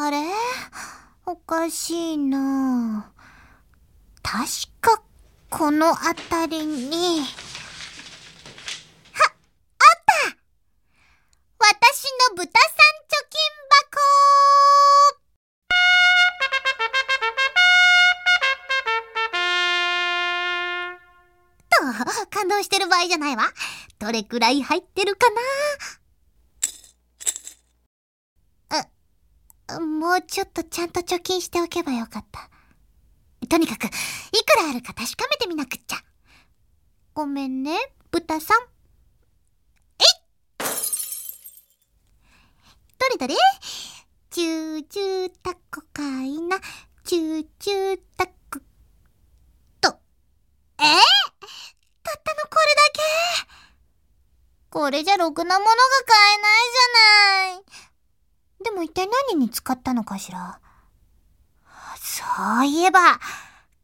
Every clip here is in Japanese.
あれ？おかしいな。確か、この辺りに。は、あった！私の豚さん貯金箱！と、感動してる場合じゃないわ。どれくらい入ってるかな？ちょっとちゃんと貯金しておけばよかった。とにかく、いくらあるか確かめてみなくっちゃ。ごめんね、豚さん。えいどれどれ？チューチュータコかいな、チューチュータコ。と、えー、たったのこれだけこれじゃろくなものが買えないじゃない。も一体何に使ったのかしら？そういえば、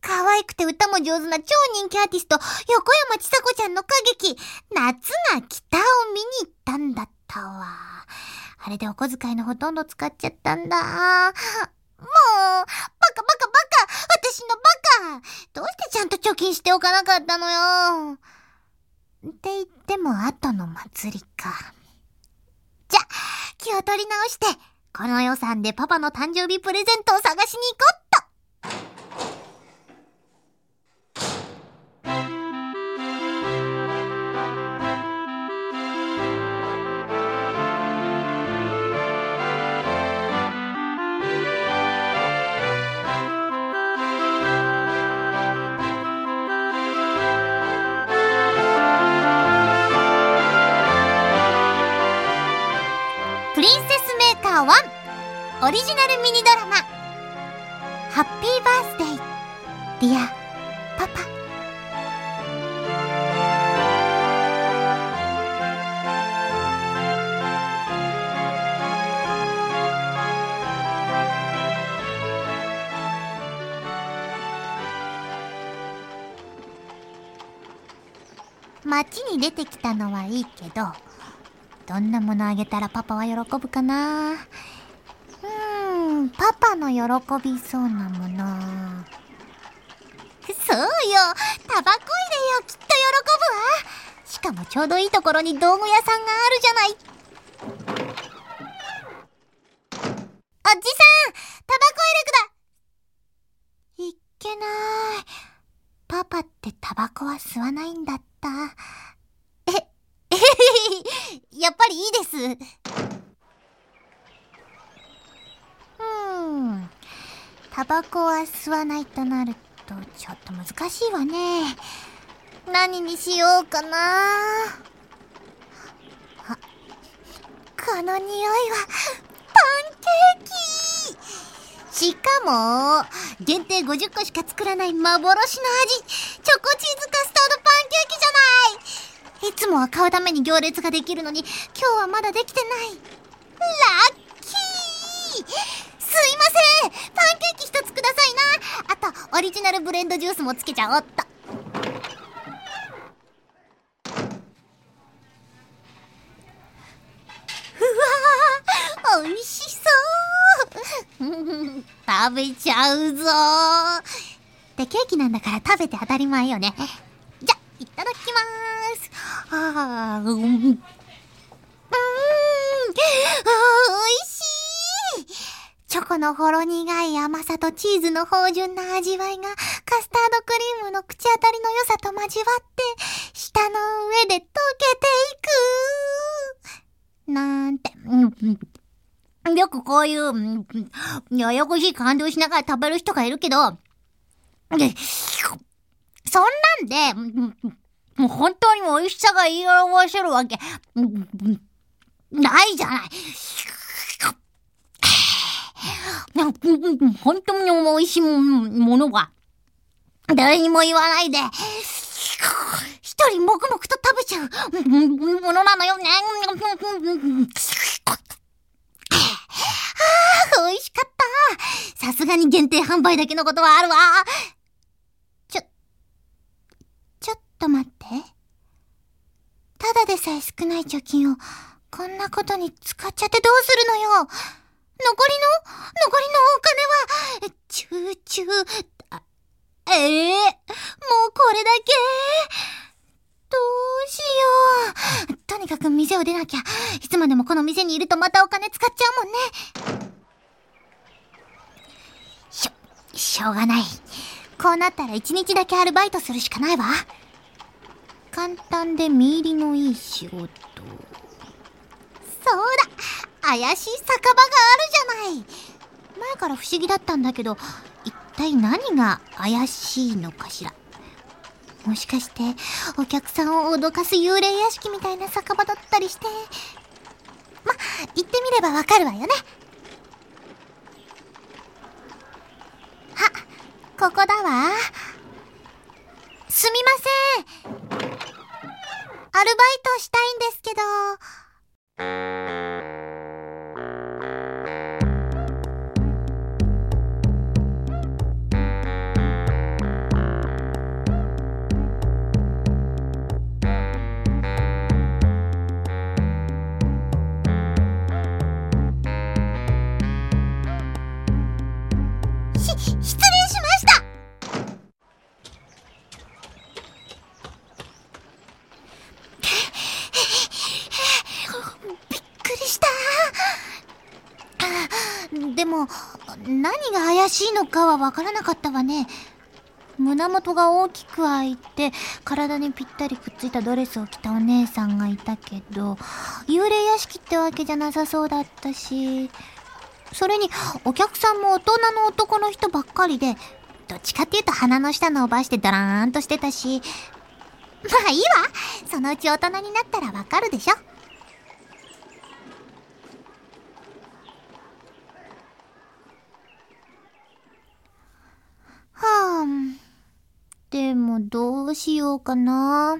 可愛くて歌も上手な超人気アーティスト、横山ちさ子ちゃんの歌劇、夏が来たを見に行ったんだったわ。あれでお小遣いのほとんど使っちゃったんだ。もう、バカバカバカ私のバカどうしてちゃんと貯金しておかなかったのよって言っても後の祭りか。じゃ、気を取り直して、この予算でパパの誕生日プレゼントを探しに行こうオリジナルミニドラマ。ハッピーバースデーディアパパ街に出てきたのはいいけどどんなものあげたらパパは喜ぶかな？パパの喜びそうなもの。そうよ。タバコ入れよきっと喜ぶわ。しかもちょうどいいところに道具屋さんがあるじゃない。おじさんタバコ入れくだ。いっけない。パパってタバコは吸わないんだった。ええへへやっぱりいいです。タバコは吸わないとなるとちょっと難しいわね。何にしようかな。あこの匂いはパンケーキ。しかも限定50個しか作らない幻の味。チョコチーズカスタードパンケーキじゃない。いつもは買うために行列ができるのに今日はまだできてない。ラッキー。すいません。オリジナルブレンドジュースもつけちゃおっと。うわー美味しそう。食べちゃうぞ。でケーキなんだから食べて当たり前よね。じゃいただきます。あーうん。うん。美味しい。チョコのほろ苦い甘さとチーズの芳醇な味わいがカスタードクリームの口当たりの良さと交わって舌の上で溶けていくなんて、よくこういう、ややこしい感動しながら食べる人がいるけど、そんなんで、もう本当に美味しさが言い表せるわけ、ないじゃない。本当に美味しいものは、誰にも言わないで、一人黙々と食べちゃうものなのよね。ああ、美味しかった。さすがに限定販売だけのことはあるわ。ちょ、ちょっと待って。ただでさえ少ない貯金を、こんなことに使っちゃってどうするのよ。残りの、残りのお金は、チューチュー、あ、ええー、もうこれだけどうしよう。とにかく店を出なきゃ。いつまでもこの店にいるとまたお金使っちゃうもんね。しょ、しょうがない。こうなったら一日だけアルバイトするしかないわ。簡単で見入りのいい仕事。そうだ怪しい酒場があるじゃない前から不思議だったんだけど、一体何が怪しいのかしら。もしかして、お客さんを脅かす幽霊屋敷みたいな酒場だったりして。ま、行ってみればわかるわよね。あ、ここだわ。すみません。アルバイトしたいんですけど。何が怪しいのかはわからなかったわね。胸元が大きく開いて、体にぴったりくっついたドレスを着たお姉さんがいたけど、幽霊屋敷ってわけじゃなさそうだったし、それに、お客さんも大人の男の人ばっかりで、どっちかっていうと鼻の下伸ばしてドラーンとしてたし、まあいいわ。そのうち大人になったらわかるでしょ。はん、でもどうしようかな。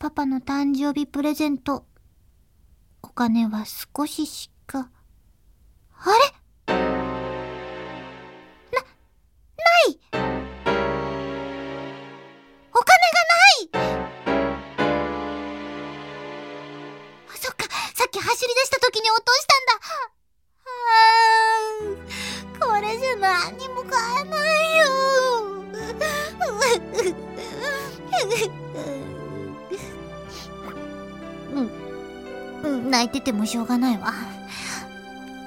パパの誕生日プレゼント。お金は少ししか。あれ？うん、泣いててもしょうがないわ。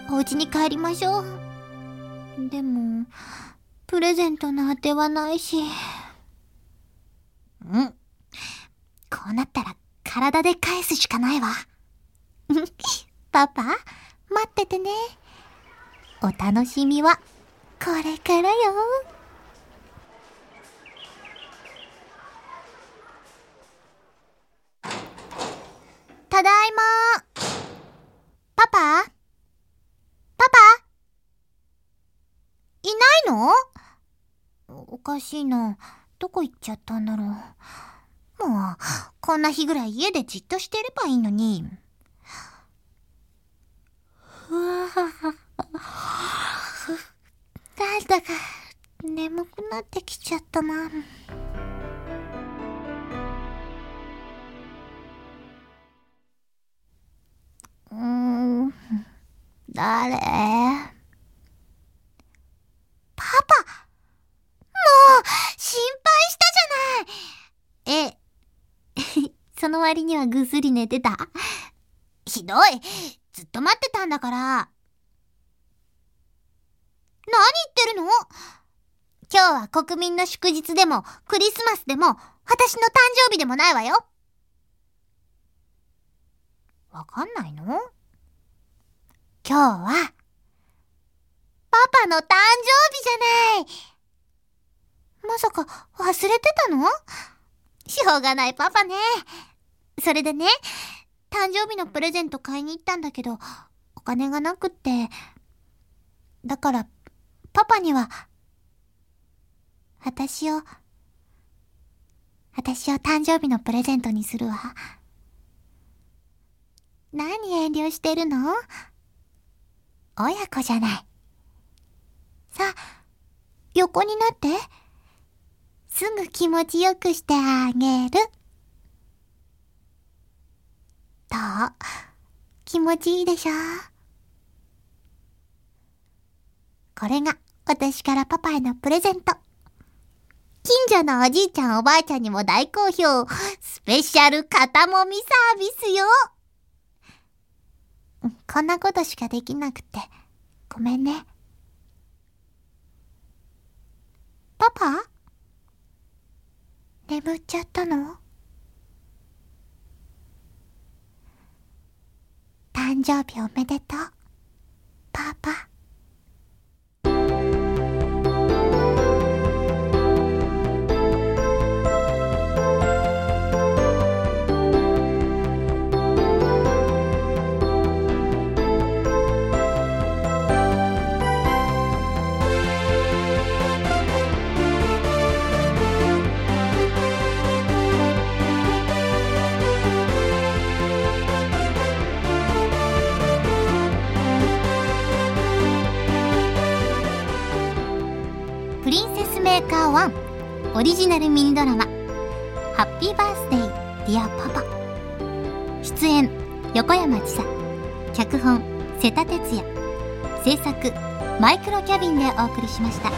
お家に帰りましょう。でも、プレゼントのあてはないし。うん。こうなったら体で返すしかないわ。パパ、待っててね。お楽しみは、これからよ。ただいまパパパパいないの？おかしいな。どこ行っちゃったんだろう。もう、こんな日ぐらい家でじっとしてればいいのに。ふわなんだか、眠くなってきちゃったな。うーん、誰パパもう、心配したじゃないえ、その割にはぐっすり寝てた？ひどいずっと待ってたんだから。何言ってるの？今日は国民の祝日でも、クリスマスでも、私の誕生日でもないわよ。わかんないの？今日は、パパの誕生日じゃないまさか忘れてたの？しょうがないパパね。それでね、誕生日のプレゼント買いに行ったんだけど、お金がなくって。だから、パパには、私を、私を誕生日のプレゼントにするわ。何遠慮してるの？親子じゃない。さあ、横になって。すぐ気持ちよくしてあげる。どう気持ちいいでしょ?これが私からパパへのプレゼント。近所のおじいちゃんおばあちゃんにも大好評。スペシャル肩もみサービスよ。こんなことしかできなくて、ごめんね。パパ？眠っちゃったの？誕生日おめでとう、パパ。オリジナルミニドラマ「ハッピーバースデーディアパパ」出演横山千沙脚本瀬田哲也。制作マイクロキャビンでお送りしました。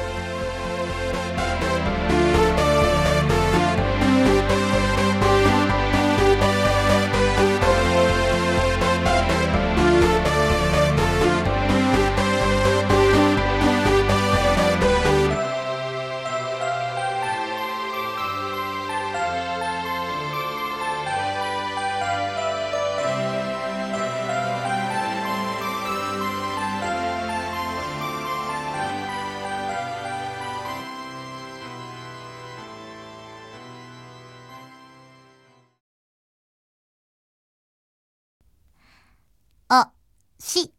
し。